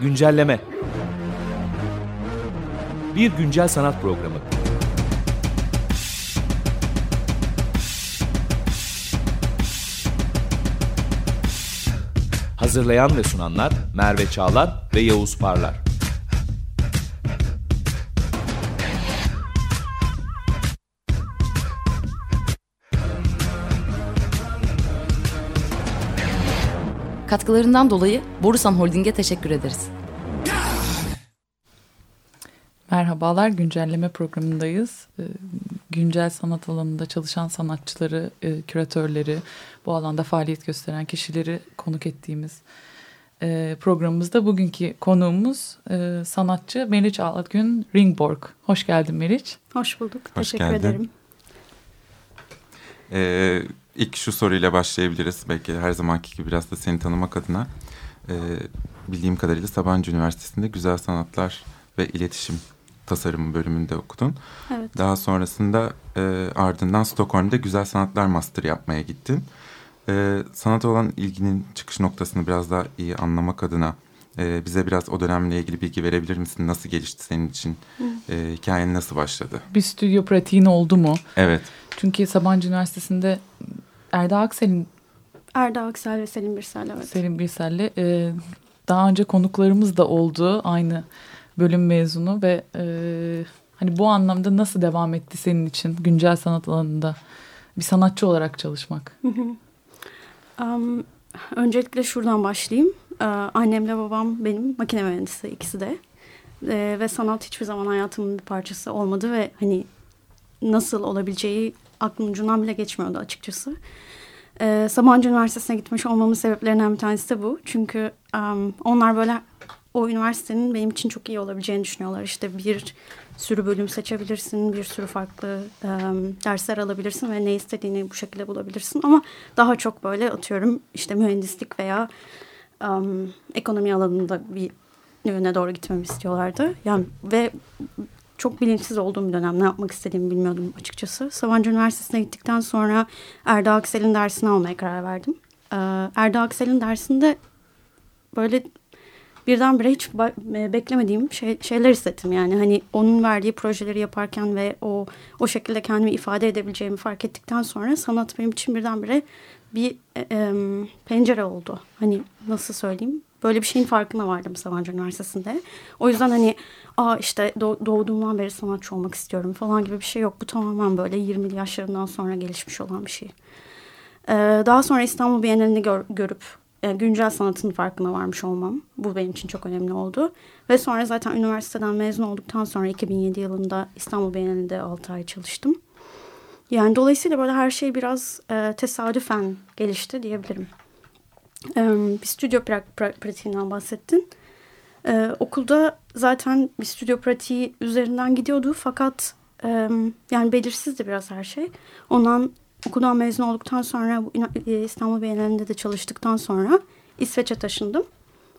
Güncelleme Bir güncel sanat programı. Hazırlayan ve sunanlar Merve Çağlar ve Yavuz Parlar. Katkılarından dolayı Borusan Holding'e teşekkür ederiz. Merhabalar, güncelleme programındayız. Ee, güncel sanat alanında çalışan sanatçıları, e, küratörleri, bu alanda faaliyet gösteren kişileri konuk ettiğimiz e, programımızda bugünkü konuğumuz e, sanatçı Meriç Algün Ringborg. Hoş geldin Meriç. Hoş bulduk. Hoş Teşekkür geldin. ederim. Ee, ilk şu soruyla başlayabiliriz. Belki her zamanki gibi biraz da seni tanımak adına. Ee, bildiğim kadarıyla Sabancı Üniversitesi'nde Güzel Sanatlar ve İletişim Tasarımı bölümünde okudun. Evet. Daha sonrasında e, ardından Stockholm'da Güzel Sanatlar Master yapmaya gittin. Ee, sanata olan ilginin çıkış noktasını biraz daha iyi anlamak adına e, bize biraz o dönemle ilgili bilgi verebilir misin? Nasıl gelişti senin için? E, hikayen nasıl başladı? Bir stüdyo pratiğin oldu mu? Evet. Çünkü Sabancı Üniversitesi'nde Erda Aksel'in Erda Aksel ve Selim Birsel evet. Selim Birsel'le e, daha önce konuklarımız da oldu. Aynı bölüm mezunu ve e, hani bu anlamda nasıl devam etti senin için güncel sanat alanında bir sanatçı olarak çalışmak? Am, öncelikle şuradan başlayayım. Ee, annemle babam benim makine mühendisi ikisi de. Ee, ve sanat hiçbir zaman hayatımın bir parçası olmadı ve hani nasıl olabileceği aklımın ucundan bile geçmiyordu açıkçası. Ee, Sabancı Üniversitesi'ne gitmiş olmamın sebeplerinden bir tanesi de bu. Çünkü am, onlar böyle o üniversitenin benim için çok iyi olabileceğini düşünüyorlar. İşte bir sürü bölüm seçebilirsin, bir sürü farklı em, dersler alabilirsin ve ne istediğini bu şekilde bulabilirsin. Ama daha çok böyle atıyorum işte mühendislik veya em, ekonomi alanında bir yöne doğru gitmemi istiyorlardı. Yani ve çok bilinçsiz olduğum bir dönem ne yapmak istediğimi bilmiyordum açıkçası. Sabancı Üniversitesi'ne gittikten sonra Erda Aksel'in dersini almaya karar verdim. Ee, Erda Aksel'in dersinde böyle birdenbire hiç e, beklemediğim şey, şeyler hissettim. Yani hani onun verdiği projeleri yaparken ve o o şekilde kendimi ifade edebileceğimi fark ettikten sonra sanat benim için birdenbire bir e, em, pencere oldu. Hani nasıl söyleyeyim? Böyle bir şeyin farkına vardım Sabancı Üniversitesi'nde. O yüzden hani aa işte doğ- doğduğumdan beri sanatçı olmak istiyorum falan gibi bir şey yok. Bu tamamen böyle 20'li yaşlarından sonra gelişmiş olan bir şey. Daha sonra İstanbul Bienalini gör- görüp e, güncel sanatın farkına varmış olmam. Bu benim için çok önemli oldu. Ve sonra zaten üniversiteden mezun olduktan sonra 2007 yılında İstanbul Bienalinde 6 ay çalıştım. Yani dolayısıyla böyle her şey biraz e, tesadüfen gelişti diyebilirim. E, bir stüdyo pra- pra- pratiğinden bahsettin. E, okulda zaten bir stüdyo pratiği üzerinden gidiyordu fakat e, yani belirsizdi biraz her şey. Ondan okuldan mezun olduktan sonra e, İstanbul Bienalinde de çalıştıktan sonra İsveç'e taşındım.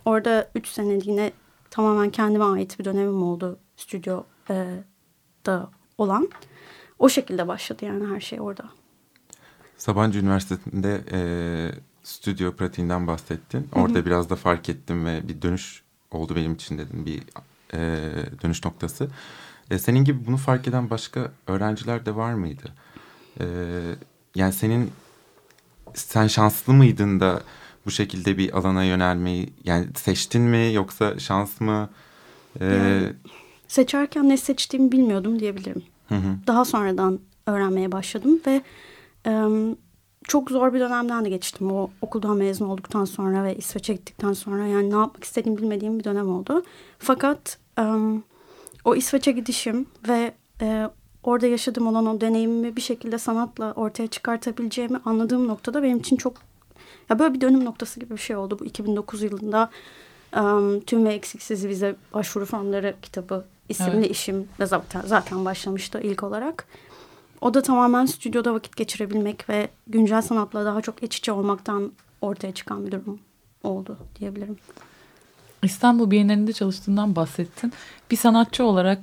Orada 3 seneliğine tamamen kendime ait bir dönemim oldu stüdyo e, olan. O şekilde başladı yani her şey orada. Sabancı Üniversitesi'nde e, stüdyo pratiğinden bahsettin. Orada biraz da fark ettim ve bir dönüş oldu benim için dedim bir e, dönüş noktası. E, senin gibi bunu fark eden başka öğrenciler de var mıydı? E, yani senin sen şanslı mıydın da bu şekilde bir alana yönelmeyi yani seçtin mi yoksa şans mı? E, Yani- Seçerken ne seçtiğimi bilmiyordum diyebilirim. hı hı. Daha sonradan öğrenmeye başladım ve e, çok zor bir dönemden de geçtim. O okuldan mezun olduktan sonra ve İsveç'e gittikten sonra yani ne yapmak istediğimi bilmediğim bir dönem oldu. Fakat e, o İsveç'e gidişim ve e, orada yaşadığım olan o deneyimimi bir şekilde sanatla ortaya çıkartabileceğimi anladığım noktada benim için çok ya böyle bir dönüm noktası gibi bir şey oldu. Bu 2009 yılında e, Tüm ve Eksiksiz Vize Başvuru Formları kitabı isimli Evet. işim de zaten, zaten başlamıştı ilk olarak. O da tamamen stüdyoda vakit geçirebilmek ve güncel sanatla daha çok iç içe olmaktan ortaya çıkan bir durum oldu diyebilirim. İstanbul Bienalinde çalıştığından bahsettin. Bir sanatçı olarak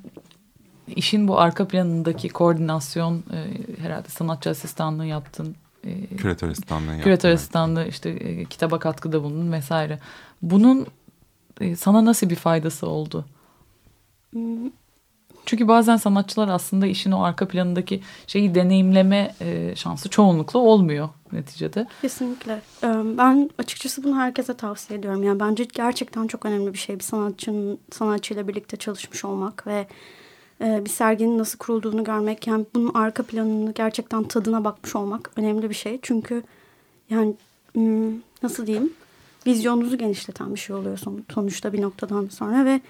işin bu arka planındaki koordinasyon e, herhalde sanatçı asistanlığı yaptın. E, Küratör asistanlığı yaptım. küratör asistanlığı işte e, kitaba katkıda bulundun vesaire. Bunun e, sana nasıl bir faydası oldu? Çünkü bazen sanatçılar aslında işin o arka planındaki şeyi deneyimleme e, şansı çoğunlukla olmuyor neticede. Kesinlikle. Ee, Ben açıkçası bunu herkese tavsiye ediyorum. Yani bence gerçekten çok önemli bir şey bir sanatçının sanatçıyla birlikte çalışmış olmak ve bir serginin nasıl kurulduğunu görmek. Yani bunun arka planını gerçekten tadına bakmış olmak önemli bir şey. Çünkü yani hmm, nasıl diyeyim vizyonunuzu genişleten bir şey oluyor son- sonuçta bir noktadan sonra ve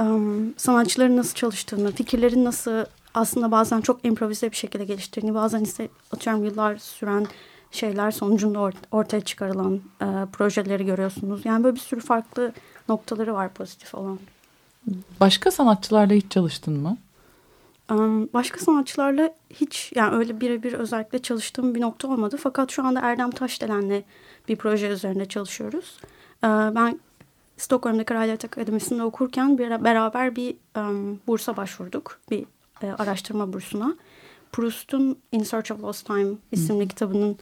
um, sanatçıların nasıl çalıştığını, fikirlerin nasıl aslında bazen çok improvize bir şekilde geliştirdiğini, bazen ise atıyorum yıllar süren şeyler sonucunda ort- ortaya çıkarılan e, projeleri görüyorsunuz. Yani böyle bir sürü farklı noktaları var pozitif olan. Başka sanatçılarla hiç çalıştın mı? Başka sanatçılarla hiç yani öyle birebir özellikle çalıştığım bir nokta olmadı. Fakat şu anda Erdem Taşdelen'le bir proje üzerinde çalışıyoruz. Ee, ben Stockholm'da Kraliyet Akademisi'nde okurken bir, beraber bir um, bursa başvurduk. Bir e, araştırma bursuna. Proust'un In Search of Lost Time isimli kitabının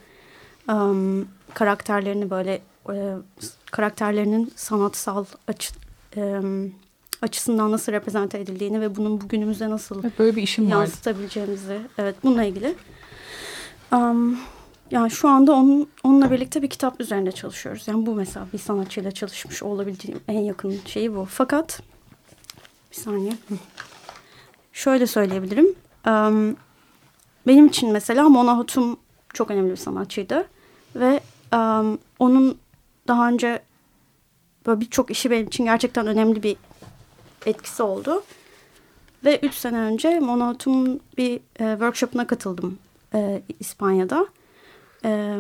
um, karakterlerini böyle e, karakterlerinin sanatsal açı, açısından nasıl reprezente edildiğini ve bunun bugünümüzde nasıl Evet, böyle bir işim vardı. yansıtabileceğimizi evet bununla ilgili. Um, yani şu anda onun, onunla birlikte bir kitap üzerinde çalışıyoruz. Yani bu mesela bir sanatçıyla çalışmış olabildiğim en yakın şeyi bu. Fakat bir saniye. Şöyle söyleyebilirim. Um, benim için mesela Mona Hatoum çok önemli bir sanatçıydı. Ve um, onun daha önce böyle birçok işi benim için gerçekten önemli bir etkisi oldu. Ve üç sene önce Mona Hatoum'un bir e, workshop'una katıldım e, İspanya'da. E,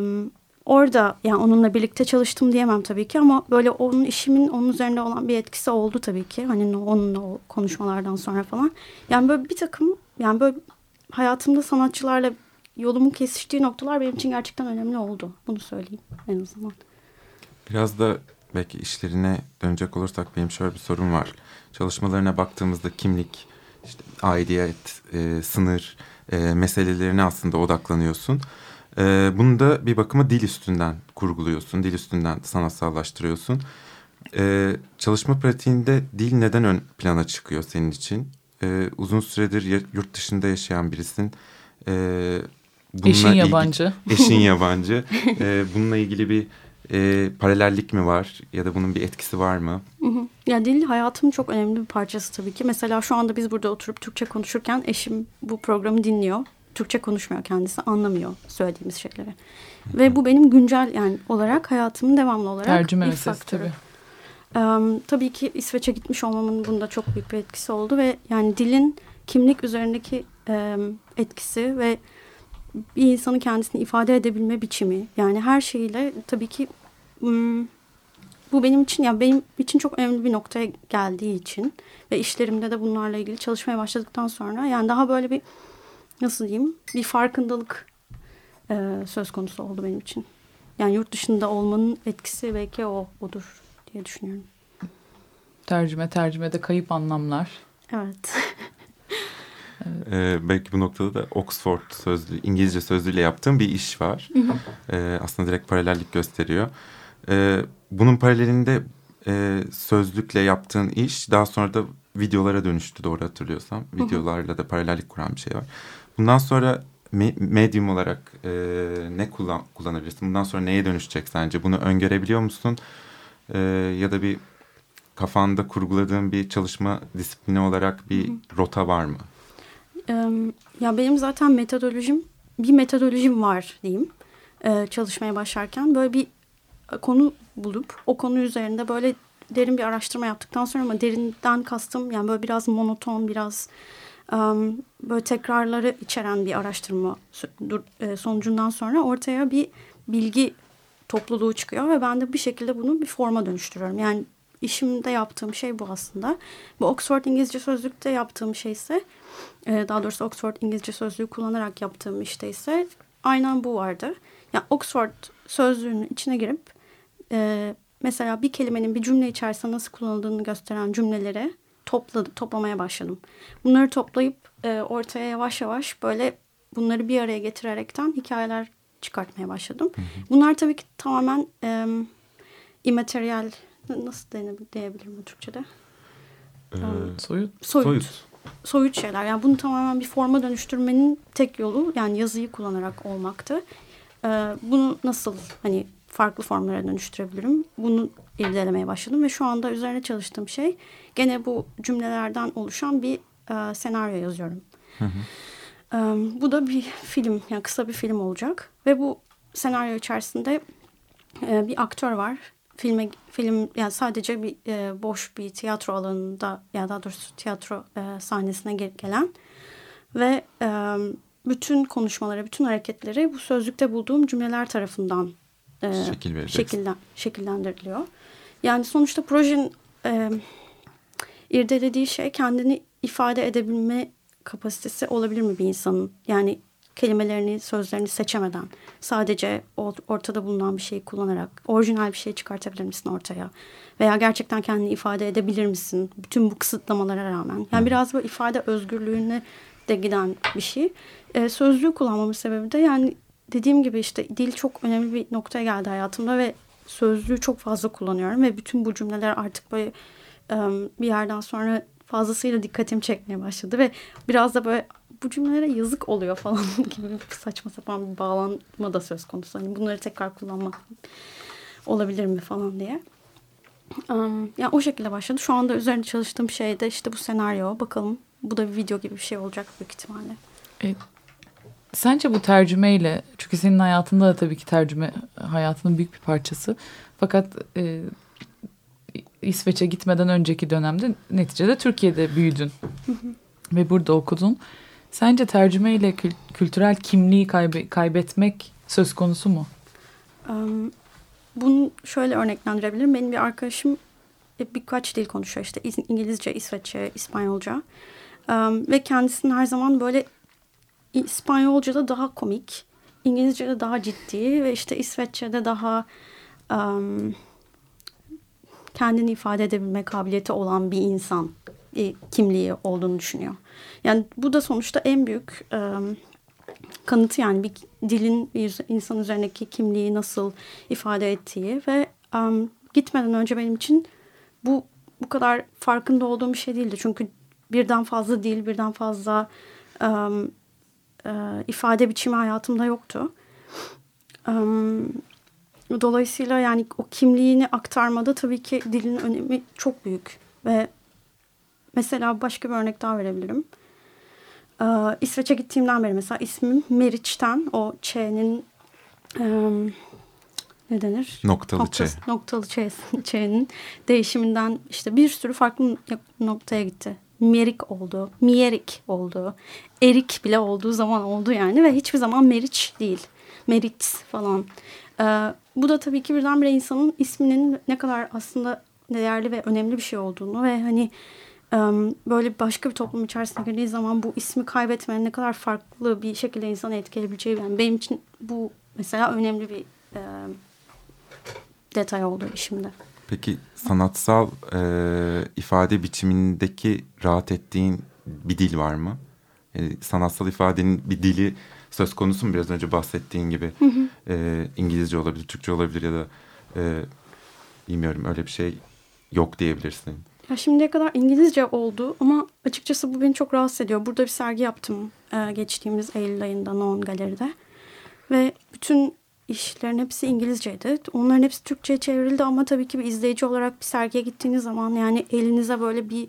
orada yani onunla birlikte çalıştım diyemem tabii ki ama böyle onun işimin onun üzerinde olan bir etkisi oldu tabii ki. Hani onunla o konuşmalardan sonra falan. Yani böyle bir takım yani böyle hayatımda sanatçılarla yolumun kesiştiği noktalar benim için gerçekten önemli oldu. Bunu söyleyeyim en azından. Biraz da belki işlerine dönecek olursak benim şöyle bir sorum var. Çalışmalarına baktığımızda kimlik, işte aidiyet, e, sınır e, meselelerine aslında odaklanıyorsun. E, bunu da bir bakıma dil üstünden kurguluyorsun, dil üstünden sanatsallaştırıyorsun. E, çalışma pratiğinde dil neden ön plana çıkıyor senin için? E, uzun süredir yurt dışında yaşayan birisin. E, bununla Eşin ilgili- yabancı. eşin yabancı. E, bununla ilgili bir e, paralellik mi var ya da bunun bir etkisi var mı? Hı hı. Ya dil hayatımın çok önemli bir parçası tabii ki. Mesela şu anda biz burada oturup Türkçe konuşurken eşim bu programı dinliyor. Türkçe konuşmuyor kendisi, anlamıyor söylediğimiz şeyleri. Ve bu benim güncel yani olarak hayatımın devamlı olarak Tercüme bir faktörü. tabii. Em, tabii ki İsveç'e gitmiş olmamın bunda çok büyük bir etkisi oldu ve yani dilin kimlik üzerindeki em, etkisi ve bir insanın kendisini ifade edebilme biçimi yani her şeyiyle tabii ki bu benim için ya benim için çok önemli bir noktaya geldiği için ve işlerimde de bunlarla ilgili çalışmaya başladıktan sonra yani daha böyle bir nasıl diyeyim bir farkındalık e, söz konusu oldu benim için. Yani yurt dışında olmanın etkisi belki o odur diye düşünüyorum. Tercüme, tercümede kayıp anlamlar. Evet. E, belki bu noktada da Oxford sözlü, İngilizce sözlüğüyle yaptığım bir iş var. E, aslında direkt paralellik gösteriyor. E, bunun paralelinde e, sözlükle yaptığın iş daha sonra da videolara dönüştü doğru hatırlıyorsam. Videolarla da paralellik kuran bir şey var. Bundan sonra me- medium olarak e, ne kullan kullanabilirsin? Bundan sonra neye dönüşecek sence? Bunu öngörebiliyor musun? E, ya da bir kafanda kurguladığın bir çalışma disiplini olarak bir rota var mı? Ya benim zaten metodolojim bir metodolojim var diyeyim. Ee, çalışmaya başlarken böyle bir konu bulup o konu üzerinde böyle derin bir araştırma yaptıktan sonra ama derinden kastım yani böyle biraz monoton biraz em, böyle tekrarları içeren bir araştırma e, sonucundan sonra ortaya bir bilgi topluluğu çıkıyor ve ben de bir şekilde bunu bir forma dönüştürüyorum. Yani işimde yaptığım şey bu aslında. Bu Oxford İngilizce Sözlük'te yaptığım şey ise e, daha doğrusu Oxford İngilizce Sözlüğü kullanarak yaptığım işte ise aynen bu vardı. Yani Oxford sözlüğünün içine girip e, mesela bir kelimenin bir cümle içerisinde nasıl kullanıldığını gösteren cümleleri topladı, toplamaya başladım. Bunları toplayıp e, ortaya yavaş yavaş böyle bunları bir araya getirerekten hikayeler çıkartmaya başladım. Bunlar tabii ki tamamen e, immateryal nasıl diyebilirim Türkçe'de? Ee, Soyut. Soyut. soyut. Soyut şeyler. Yani bunu tamamen bir forma dönüştürmenin tek yolu yani yazıyı kullanarak olmaktı. Ee, bunu nasıl hani farklı formlara dönüştürebilirim? Bunu irdelemeye başladım ve şu anda üzerine çalıştığım şey gene bu cümlelerden oluşan bir e, senaryo yazıyorum. Hı hı. Ee, bu da bir film, yani kısa bir film olacak ve bu senaryo içerisinde e, bir aktör var. Filme film yani sadece bir e, boş bir tiyatro alanında ya daha doğrusu tiyatro e, sahnesine gel- gelen ve e, bütün konuşmaları, bütün hareketleri bu sözlükte bulduğum cümleler tarafından e, Şekil vereceksin. şekilden şekillendiriliyor. Yani sonuçta projenin e, irdelediği şey kendini ifade edebilme kapasitesi olabilir mi bir insanın? Yani kelimelerini, sözlerini seçemeden sadece ortada bulunan bir şeyi kullanarak orijinal bir şey çıkartabilir misin ortaya? Veya gerçekten kendini ifade edebilir misin? Bütün bu kısıtlamalara rağmen. Yani biraz böyle ifade özgürlüğüne de giden bir şey. E, sözlüğü kullanmamın sebebi de yani dediğim gibi işte dil çok önemli bir noktaya geldi hayatımda ve sözlüğü çok fazla kullanıyorum ve bütün bu cümleler artık böyle e, bir yerden sonra fazlasıyla dikkatimi çekmeye başladı ve biraz da böyle bu cümlelere yazık oluyor falan gibi saçma sapan bir bağlanma da söz konusu. Hani bunları tekrar kullanmak olabilir mi falan diye. Um, yani o şekilde başladı. Şu anda üzerinde çalıştığım şey de işte bu senaryo. Bakalım bu da bir video gibi bir şey olacak büyük ihtimalle. Sence bu tercümeyle, çünkü senin hayatında da tabii ki tercüme hayatının büyük bir parçası. Fakat e, İsveç'e gitmeden önceki dönemde neticede Türkiye'de büyüdün ve burada okudun. Sence tercümeyle kül- kültürel kimliği kaybe- kaybetmek söz konusu mu? Um, bunu şöyle örneklendirebilirim. Benim bir arkadaşım e, birkaç dil konuşuyor. İşte İz- İngilizce, İsveççe, İspanyolca. Um, ve kendisinin her zaman böyle İspanyolca'da daha komik, İngilizce'de daha ciddi ve işte İsveççe'de daha um, kendini ifade edebilme kabiliyeti olan bir insan e, kimliği olduğunu düşünüyor. Yani bu da sonuçta en büyük um, kanıtı yani bir dilin bir insan üzerindeki kimliği nasıl ifade ettiği ve um, gitmeden önce benim için bu bu kadar farkında olduğum bir şey değildi. Çünkü birden fazla dil, birden fazla um, ifade biçimi hayatımda yoktu. Dolayısıyla yani o kimliğini aktarmada tabii ki dilin önemi çok büyük ve mesela başka bir örnek daha verebilirim. Ee, İsveç'e gittiğimden beri mesela ismim Meriç'ten o Ç'nin em, ne denir? Noktalı Ç. Noktası- Noktalı Ç, Ç'nin değişiminden işte bir sürü farklı noktaya gitti. Merik oldu, Mierik oldu, Erik bile olduğu zaman oldu yani ve hiçbir zaman Meriç değil. Merit falan. Ee, bu da tabii ki birdenbire insanın isminin ne kadar aslında değerli ve önemli bir şey olduğunu ve hani böyle başka bir toplum içerisine girdiği zaman bu ismi kaybetmenin ne kadar farklı bir şekilde insanı etkileyebileceği yani benim için bu mesela önemli bir e, detay oldu işimde. Peki sanatsal e, ifade biçimindeki rahat ettiğin bir dil var mı? Yani sanatsal ifadenin bir dili söz konusu mu biraz önce bahsettiğin gibi? E, İngilizce olabilir, Türkçe olabilir ya da e, bilmiyorum öyle bir şey yok diyebilirsin. Ya şimdiye kadar İngilizce oldu ama açıkçası bu beni çok rahatsız ediyor. Burada bir sergi yaptım e, geçtiğimiz Eylül ayında Non Galeri'de. Ve bütün işlerin hepsi İngilizceydi. Onların hepsi Türkçe'ye çevrildi ama tabii ki bir izleyici olarak bir sergiye gittiğiniz zaman yani elinize böyle bir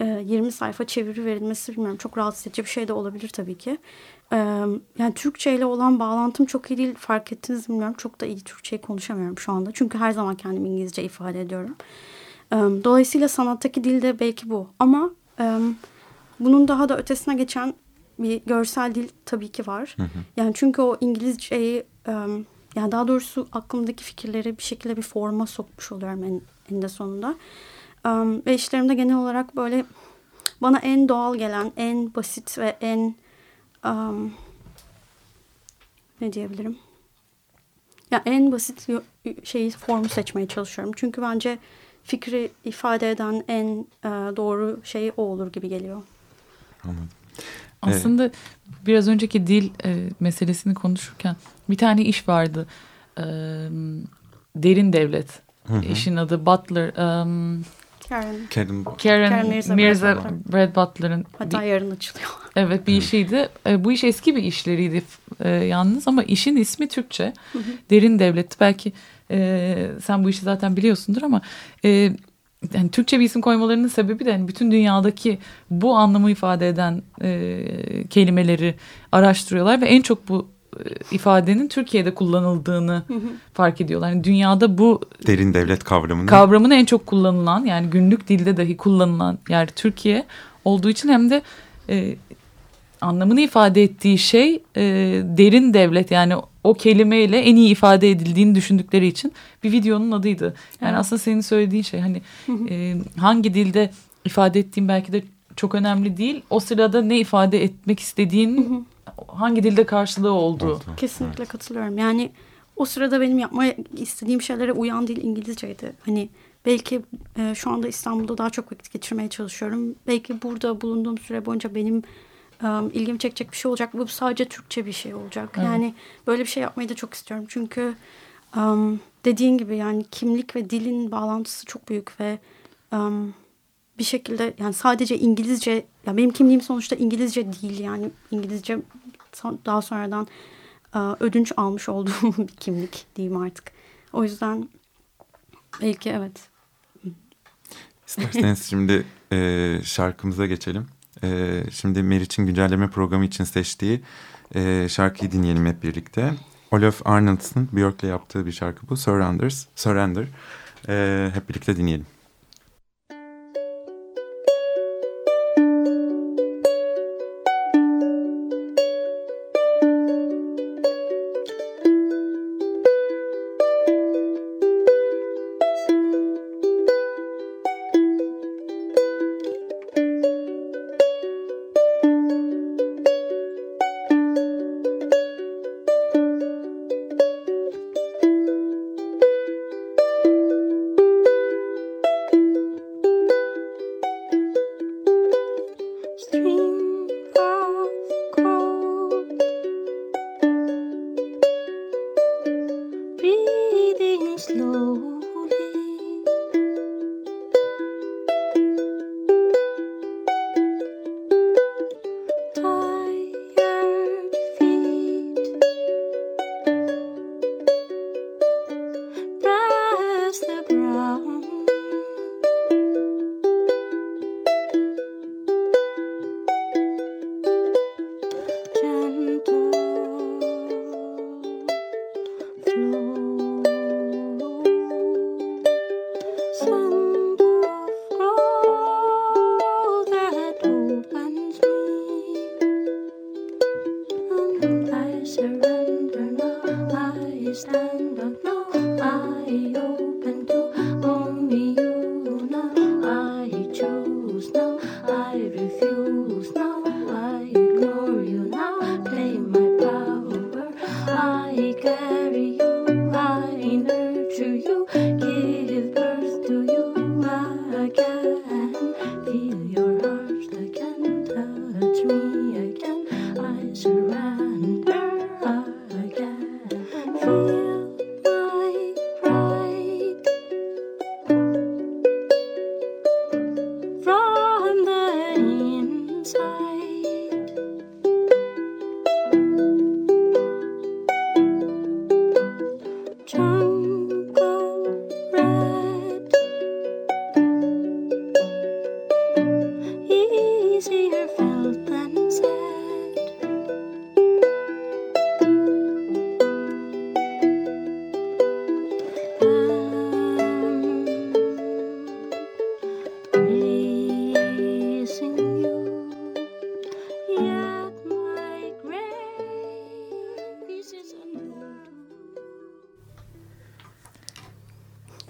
e, 20 sayfa çeviri verilmesi bilmiyorum çok rahatsız edici bir şey de olabilir tabii ki. E, yani Türkçe ile olan bağlantım çok iyi değil fark ettiniz mi bilmiyorum. Çok da iyi Türkçeyi konuşamıyorum şu anda. Çünkü her zaman kendimi İngilizce ifade ediyorum. E, Dolayısıyla sanattaki dil de belki bu. Ama e, bunun daha da ötesine geçen bir görsel dil tabii ki var. Yani çünkü o İngilizceyi e, yani daha doğrusu aklımdaki fikirleri bir şekilde bir forma sokmuş oluyorum en, eninde sonunda. E, ve işlerimde genel olarak böyle bana en doğal gelen, en basit ve en um, ne diyebilirim? Ya en basit şeyi formu seçmeye çalışıyorum. Çünkü bence fikri ifade eden en e, doğru şey o olur gibi geliyor. Anladım. Aslında biraz önceki dil e, meselesini konuşurken bir tane iş vardı. E, derin devlet Hı hı. işin adı Butler. um, Karen. Karen Karen, Karen Mirza Mirza, Brad Butler'ın Hatta bir- yarın açılıyor. evet bir işiydi. E, bu iş eski bir işleriydi e, yalnız ama işin ismi Türkçe. Derin Devlet. Belki e, sen bu işi zaten biliyorsundur ama e, yani Türkçe bir isim koymalarının sebebi de yani bütün dünyadaki bu anlamı ifade eden e, kelimeleri araştırıyorlar ve en çok bu e, ifadenin Türkiye'de kullanıldığını fark ediyorlar. Yani dünyada bu derin devlet kavramını kavramın en çok kullanılan yani günlük dilde dahi kullanılan yer Türkiye olduğu için hem de e, anlamını ifade ettiği şey e, derin devlet yani o kelimeyle en iyi ifade edildiğini düşündükleri için bir videonun adıydı. Yani Evet. aslında senin söylediğin şey hani e, hangi dilde ifade ettiğin belki de çok önemli değil. O sırada ne ifade etmek istediğin hangi dilde karşılığı olduğu. oldu. Kesinlikle katılıyorum. Yani o sırada benim yapmaya istediğim şeylere uyan dil İngilizceydi. Hani belki e, şu anda İstanbul'da daha çok vakit geçirmeye çalışıyorum. Belki burada bulunduğum süre boyunca benim e, ilgimi çekecek bir şey olacak. Bu sadece Türkçe bir şey olacak. Evet. Yani böyle bir şey yapmayı da çok istiyorum. Çünkü e, dediğin gibi yani kimlik ve dilin bağlantısı çok büyük ve e, bir şekilde yani sadece İngilizce ya benim kimliğim sonuçta İngilizce değil yani İngilizce son- daha sonradan e, ödünç almış olduğum bir kimlik diyeyim artık. O yüzden belki evet. İsterseniz şimdi e, şarkımıza geçelim. E, şimdi Meriç'in güncelleme programı için seçtiği e, şarkıyı dinleyelim hep birlikte. Olaf Arnolds'ın Björk'le yaptığı bir şarkı bu. Surrenders, Surrender. E, hep birlikte dinleyelim.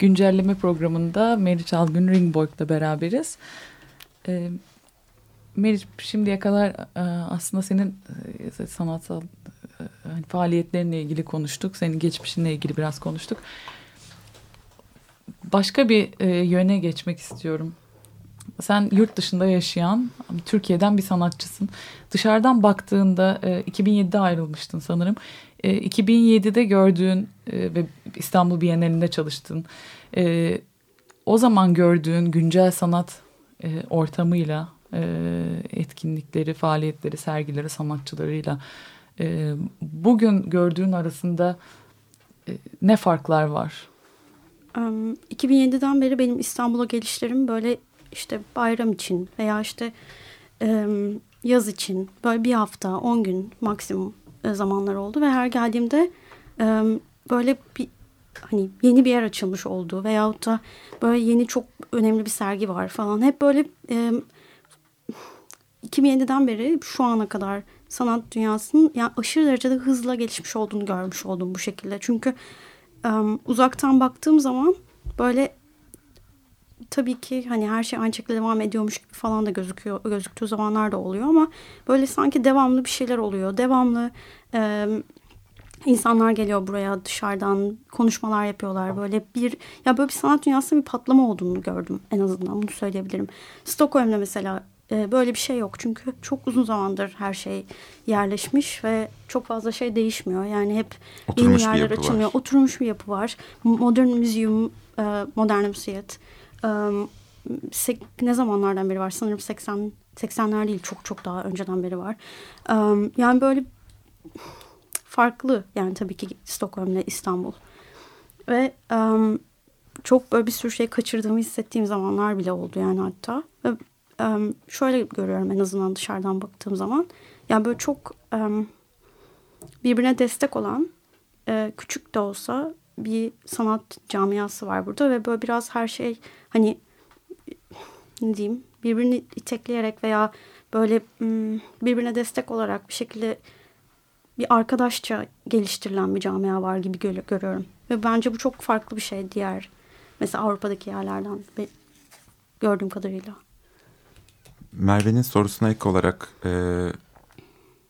Güncelleme programında Meriç Algün Ringborg'la beraberiz. Ee, Meriç şimdiye kadar e, aslında senin e, sanatsal e, hani faaliyetlerinle ilgili konuştuk. Senin geçmişinle ilgili biraz konuştuk. Başka bir e, yöne geçmek istiyorum. Sen yurt dışında yaşayan Türkiye'den bir sanatçısın. Dışarıdan baktığında e, 2007'de ayrılmıştın sanırım. E, 2007'de gördüğün e, ve İstanbul Bienalinde çalıştın. E, o zaman gördüğün güncel sanat e, ortamıyla, e, etkinlikleri, faaliyetleri, sergileri, sanatçılarıyla e, bugün gördüğün arasında e, ne farklar var? Em, 2007'den beri benim İstanbul'a gelişlerim böyle işte bayram için veya işte yaz için böyle bir hafta, on gün maksimum zamanlar oldu ve her geldiğimde böyle bir hani yeni bir yer açılmış oldu veyahut da böyle yeni çok önemli bir sergi var falan. Hep böyle em, 2007'den beri şu ana kadar sanat dünyasının yani aşırı derecede hızla gelişmiş olduğunu görmüş oldum bu şekilde. Çünkü em, uzaktan baktığım zaman böyle tabii ki hani her şey aynı şekilde devam ediyormuş gibi falan da gözüküyor gözüktüğü zamanlar da oluyor ama böyle sanki devamlı bir şeyler oluyor. Devamlı em, insanlar geliyor buraya dışarıdan konuşmalar yapıyorlar. Böyle bir ya böyle bir sanat dünyasında bir patlama olduğunu gördüm en azından bunu söyleyebilirim. Stockholm'da mesela e, böyle bir şey yok. Çünkü çok uzun zamandır her şey yerleşmiş ve çok fazla şey değişmiyor. Yani hep Oturmuş yeni yerler açılmıyor. var. Oturmuş bir yapı var. Modern Museum, e, Modern Müsiyet. Sek- ne zamanlardan beri var? Sanırım 80 80'ler değil çok çok daha önceden beri var. Yani böyle farklı yani tabii ki Stockholm ile İstanbul. Ve çok böyle bir sürü şey kaçırdığımı hissettiğim zamanlar bile oldu yani hatta. Ve şöyle görüyorum en azından dışarıdan baktığım zaman. Yani böyle çok birbirine destek olan e, küçük de olsa bir sanat camiası var burada ve böyle biraz her şey hani ne diyeyim birbirini itekleyerek veya böyle mm, birbirine destek olarak bir şekilde bir arkadaşça geliştirilen bir camia var gibi gö- görüyorum. Ve bence bu çok farklı bir şey diğer mesela Avrupa'daki yerlerden gördüğüm kadarıyla. Merve'nin sorusuna ek olarak e,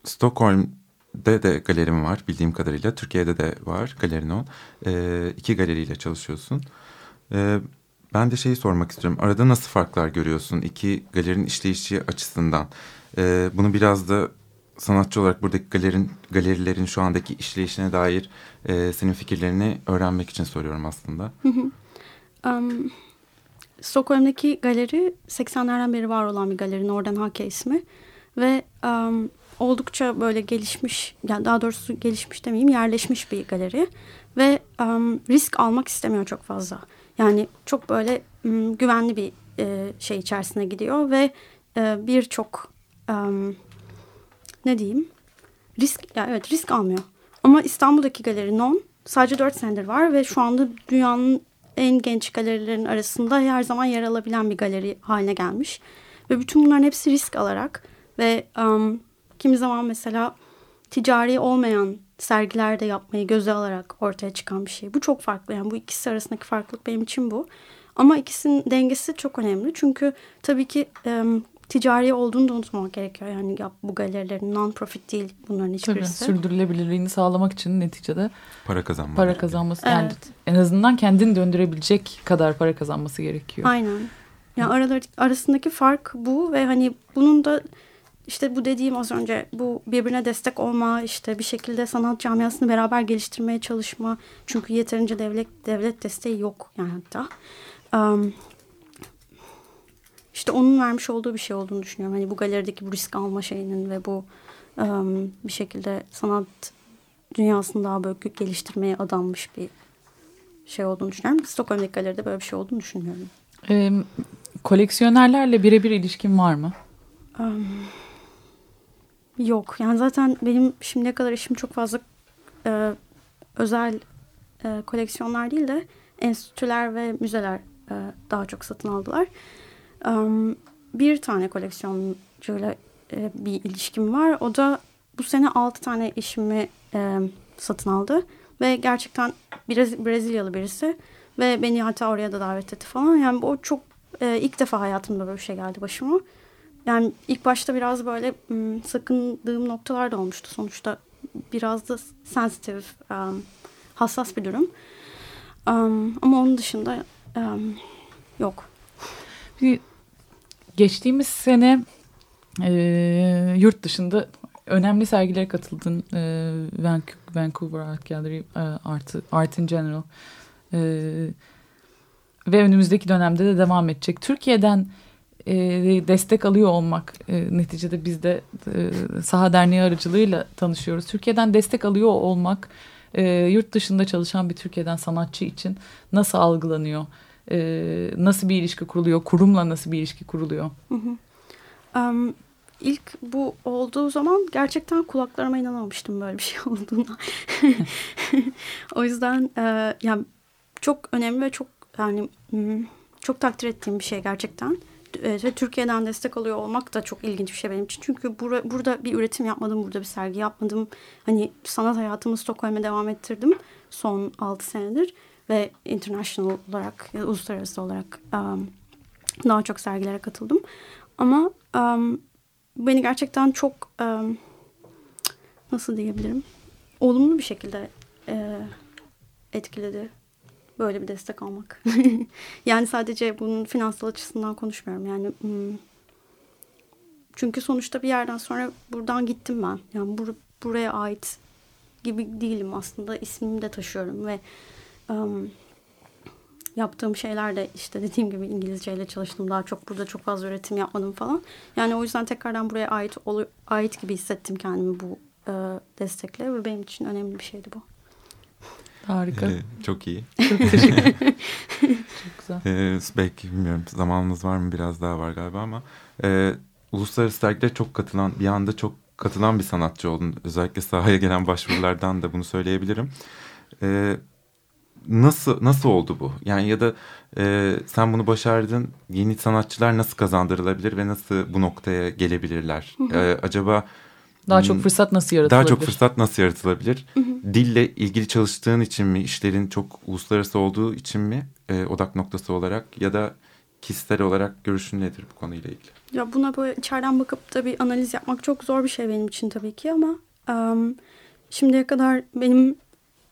Stockholm'de de galerim var bildiğim kadarıyla. Türkiye'de de var Galerinon. E, iki galeriyle çalışıyorsun. E, ben de şeyi sormak istiyorum. Arada nasıl farklar görüyorsun iki galerinin işleyişi açısından? E, bunu biraz da sanatçı olarak buradaki galerin, galerilerin şu andaki işleyişine dair e, senin fikirlerini öğrenmek için soruyorum aslında. Um, Stockholm'daki galeri 80'lerden beri var olan bir galeri. Norden Hake ismi. Ve um, oldukça böyle gelişmiş, yani daha doğrusu gelişmiş demeyeyim, yerleşmiş bir galeri. Ve um, risk almak istemiyor çok fazla. Yani çok böyle um, güvenli bir e, şey içerisine gidiyor ve e, birçok um, ne diyeyim risk ya evet risk almıyor. Ama İstanbul'daki galeri Non sadece 4 senedir var ve şu anda dünyanın en genç galerilerin arasında her zaman yer alabilen bir galeri haline gelmiş. Ve bütün bunların hepsi risk alarak ve um, kimi zaman mesela ticari olmayan sergiler de yapmayı göze alarak ortaya çıkan bir şey. Bu çok farklı. Yani bu ikisi arasındaki farklılık benim için bu. Ama ikisinin dengesi çok önemli. Çünkü tabii ki um, ticari olduğunu da unutmamak gerekiyor. Yani ya, bu galerilerin non-profit değil bunların Tabii hiçbirisi. sürdürülebilirliğini sağlamak için neticede Para kazanmak. para kazanması yani Evet. en azından kendini döndürebilecek kadar para kazanması gerekiyor. Aynen. Yani araları, arasındaki fark bu ve hani bunun da işte bu dediğim az önce bu birbirine destek olma işte bir şekilde sanat camiasını beraber geliştirmeye çalışma çünkü yeterince devlet devlet desteği yok yani hatta. Um, işte onun vermiş olduğu bir şey olduğunu düşünüyorum. Hani bu galerideki bu risk alma şeyinin ve bu um, bir şekilde sanat dünyasını daha böyle geliştirmeye adanmış bir şey olduğunu düşünüyorum. Stockholm'daki galeride böyle bir şey olduğunu düşünmüyorum. Ee, koleksiyonerlerle birebir ilişkin var mı? Um, yok. Yani zaten benim şimdiye kadar işim çok fazla e, özel e, koleksiyonlar değil de enstitüler ve müzeler e, daha çok satın aldılar. Um, bir tane koleksiyoncuyla e, bir ilişkim var. O da bu sene altı tane işimi e, satın aldı. Ve gerçekten Brez- Brezilyalı birisi. Ve beni hatta oraya da davet etti falan. Yani o çok e, ilk defa hayatımda böyle bir şey geldi başıma. Yani ilk başta biraz böyle sakındığım noktalar da olmuştu. Sonuçta biraz da sensitive, um, hassas bir durum. Um, ama onun dışında um, yok. Geçtiğimiz sene e, yurt dışında önemli sergilere katıldın. E, Vancouver Art Gallery, Art, Art in General. E, ve önümüzdeki dönemde de devam edecek. Türkiye'den e, destek alıyor olmak e, neticede biz de e, Saha Derneği aracılığıyla tanışıyoruz. Türkiye'den destek alıyor olmak e, yurt dışında çalışan bir Türkiye'den sanatçı için nasıl algılanıyor? E, nasıl bir ilişki kuruluyor? Kurumla nasıl bir ilişki kuruluyor? Hı. Um, ilk bu olduğu zaman gerçekten kulaklarıma inanamamıştım böyle bir şey olduğuna. o yüzden e, yani çok önemli ve çok yani hmm, çok takdir ettiğim bir şey gerçekten. Ve Türkiye'den destek alıyor olmak da çok ilginç bir şey benim için. Çünkü bura, burada bir üretim yapmadım, burada bir sergi yapmadım. Hani sanat hayatımı Stockholm'e devam ettirdim son 6 senedir. Ve international olarak, ya, uluslararası olarak um, daha çok sergilere katıldım. Ama um, beni gerçekten çok um, nasıl diyebilirim? Olumlu bir şekilde e, etkiledi böyle bir destek almak. yani sadece bunun finansal açısından konuşmuyorum. Yani hmm, çünkü sonuçta bir yerden sonra buradan gittim ben. Yani bur buraya ait gibi değilim aslında. İsmimi de taşıyorum ve um, yaptığım şeyler de işte dediğim gibi İngilizceyle çalıştım. Daha çok burada çok fazla üretim yapmadım falan. Yani o yüzden tekrardan buraya ait ait gibi hissettim kendimi bu e, destekle ve benim için önemli bir şeydi bu. Harika. Ee, çok iyi. Çok teşekkür Çok güzel. Ee, belki bilmiyorum zamanımız var mı biraz daha var galiba ama e, uluslararası sergilere çok katılan bir anda çok katılan bir sanatçı oldun. Özellikle sahaya gelen başvurulardan da bunu söyleyebilirim. Ee, nasıl nasıl oldu bu? Yani ya da e, sen bunu başardın. Yeni sanatçılar nasıl kazandırılabilir ve nasıl bu noktaya gelebilirler? Ee, acaba Daha çok Hmm, fırsat nasıl yaratılabilir? daha çok fırsat nasıl yaratılabilir? Dille ilgili çalıştığın için mi, işlerin çok uluslararası olduğu için mi e, odak noktası olarak ya da kişisel olarak görüşün nedir bu konuyla ilgili? Ya buna böyle içeriden bakıp da bir analiz yapmak çok zor bir şey benim için tabii ki ama um, şimdiye kadar benim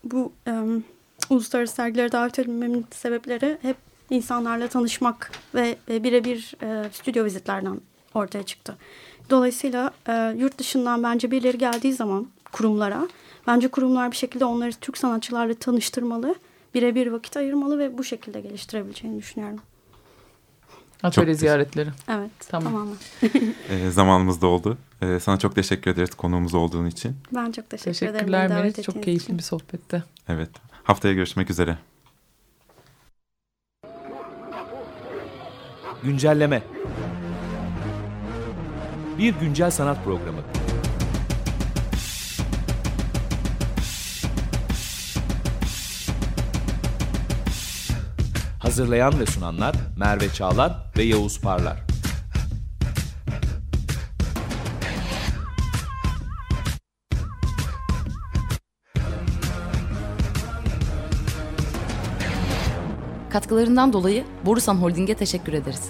bu um, uluslararası sergilere davet edilmemin sebepleri hep insanlarla tanışmak ve, ve birebir e, stüdyo vizitlerden ortaya çıktı. Dolayısıyla e, yurt dışından bence birileri geldiği zaman kurumlara bence kurumlar bir şekilde onları Türk sanatçılarla tanıştırmalı, birebir vakit ayırmalı ve bu şekilde geliştirebileceğini düşünüyorum. Atölye ziyaretleri. Evet, Tamam. tamamen. E, zamanımız da oldu. E, sana çok teşekkür ederiz konuğumuz olduğun için. Ben çok teşekkür ederim. Teşekkürler beni davet Melis. Çok keyifli için. bir sohbette. Evet. Haftaya görüşmek üzere. Güncelleme. Bir güncel sanat programı. Hazırlayan ve sunanlar Merve Çağlar ve Yavuz Parlar. Katkılarından dolayı Borusan Holding'e teşekkür ederiz.